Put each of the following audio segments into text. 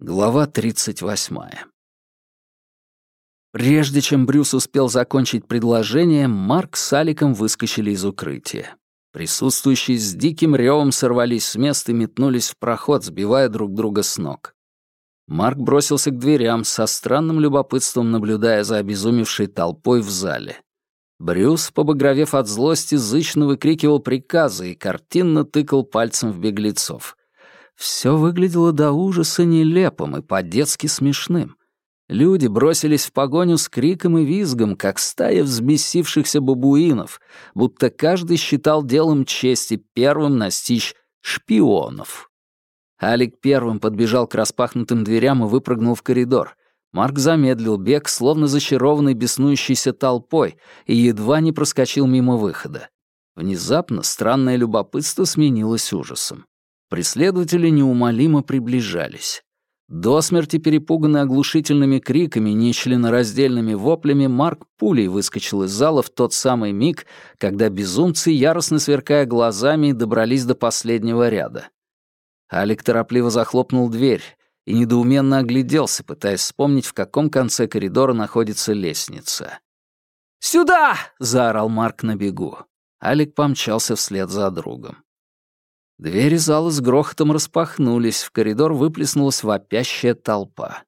Глава 38. Прежде чем Брюс успел закончить предложение, Марк с Аликом выскочили из укрытия. Присутствующие с диким ревом сорвались с места и метнулись в проход, сбивая друг друга с ног. Марк бросился к дверям, со странным любопытством наблюдая за обезумевшей толпой в зале. Брюс, побагровев от злости, зычно выкрикивал приказы и картинно тыкал пальцем в беглецов. Все выглядело до ужаса нелепым и по-детски смешным. Люди бросились в погоню с криком и визгом, как стая взбесившихся бабуинов, будто каждый считал делом чести первым настичь шпионов. Алик первым подбежал к распахнутым дверям и выпрыгнул в коридор. Марк замедлил бег, словно зачарованный беснующейся толпой, и едва не проскочил мимо выхода. Внезапно странное любопытство сменилось ужасом. Преследователи неумолимо приближались. До смерти перепуганный оглушительными криками, нечленораздельными воплями, Марк пулей выскочил из зала в тот самый миг, когда безумцы, яростно сверкая глазами, добрались до последнего ряда. Алик торопливо захлопнул дверь и недоуменно огляделся, пытаясь вспомнить, в каком конце коридора находится лестница. «Сюда!» — заорал Марк на бегу. Алик помчался вслед за другом. Двери зала с грохотом распахнулись, в коридор выплеснулась вопящая толпа.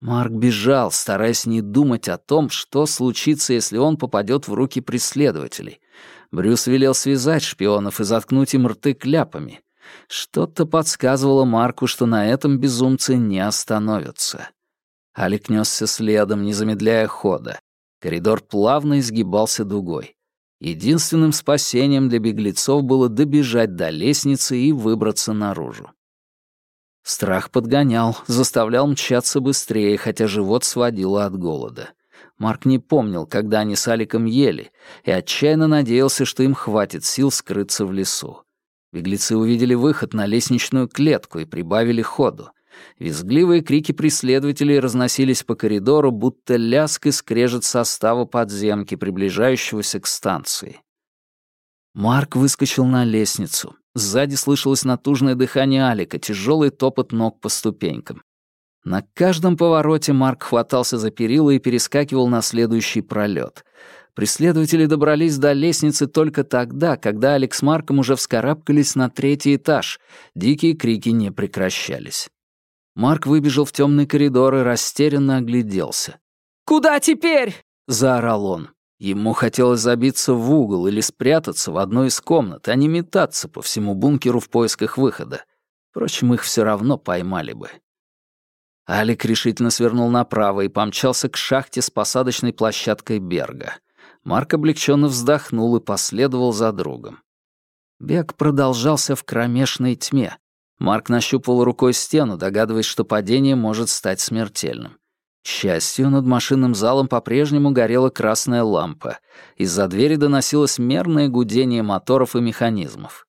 Марк бежал, стараясь не думать о том, что случится, если он попадет в руки преследователей. Брюс велел связать шпионов и заткнуть им рты кляпами. Что-то подсказывало Марку, что на этом безумцы не остановятся. Алик несся следом, не замедляя хода. Коридор плавно изгибался дугой. Единственным спасением для беглецов было добежать до лестницы и выбраться наружу. Страх подгонял, заставлял мчаться быстрее, хотя живот сводило от голода. Марк не помнил, когда они с Аликом ели, и отчаянно надеялся, что им хватит сил скрыться в лесу. Беглецы увидели выход на лестничную клетку и прибавили ходу. Визгливые крики преследователей разносились по коридору, будто ляск и скрежет состава подземки, приближающегося к станции. Марк выскочил на лестницу. Сзади слышалось натужное дыхание Алика, тяжелый топот ног по ступенькам. На каждом повороте Марк хватался за перила и перескакивал на следующий пролет. Преследователи добрались до лестницы только тогда, когда Алекс с Марком уже вскарабкались на третий этаж. Дикие крики не прекращались. Марк выбежал в темный коридор и растерянно огляделся. «Куда теперь?» — заорал он. Ему хотелось забиться в угол или спрятаться в одной из комнат, а не метаться по всему бункеру в поисках выхода. Впрочем, их все равно поймали бы. Алик решительно свернул направо и помчался к шахте с посадочной площадкой Берга. Марк облегченно вздохнул и последовал за другом. Бег продолжался в кромешной тьме. Марк нащупал рукой стену, догадываясь, что падение может стать смертельным. К счастью, над машинным залом по-прежнему горела красная лампа. Из-за двери доносилось мерное гудение моторов и механизмов.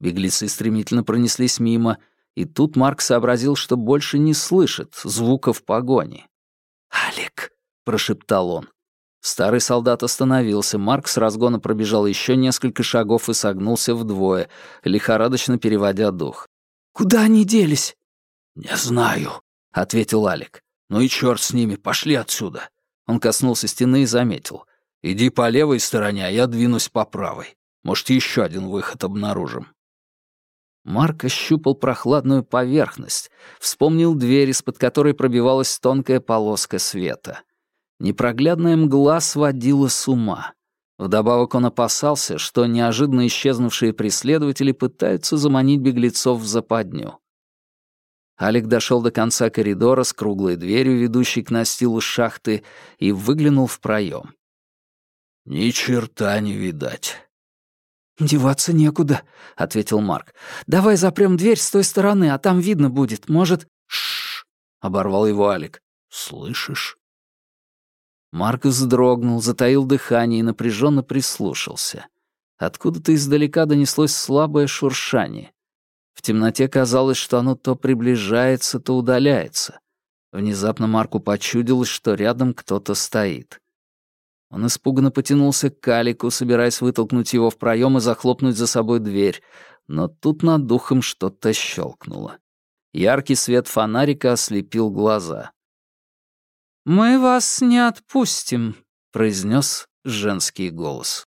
Беглецы стремительно пронеслись мимо, и тут Марк сообразил, что больше не слышит звуков погони. «Алик!» — прошептал он. Старый солдат остановился, Марк с разгона пробежал еще несколько шагов и согнулся вдвое, лихорадочно переводя дух. Куда они делись?» «Не знаю», — ответил Алик. «Ну и черт с ними, пошли отсюда». Он коснулся стены и заметил. «Иди по левой стороне, а я двинусь по правой. Может, еще один выход обнаружим». Марк ощупал прохладную поверхность, вспомнил дверь, из-под которой пробивалась тонкая полоска света. Непроглядная мгла сводила с ума. Вдобавок он опасался, что неожиданно исчезнувшие преследователи пытаются заманить беглецов в западню. Алик дошел до конца коридора с круглой дверью, ведущей к настилу шахты, и выглянул в проем. «Ни черта не видать». «Деваться некуда», — ответил Марк. «Давай запрем дверь с той стороны, а там видно будет. Может...» «Шш!» — оборвал его Алик. «Слышишь?» Марк вздрогнул, затаил дыхание и напряженно прислушался. Откуда-то издалека донеслось слабое шуршание. В темноте казалось, что оно то приближается, то удаляется. Внезапно Марку почудилось, что рядом кто-то стоит. Он испуганно потянулся к Калику, собираясь вытолкнуть его в проем и захлопнуть за собой дверь, но тут над духом что-то щелкнуло. Яркий свет фонарика ослепил глаза. «Мы вас не отпустим», — произнес женский голос.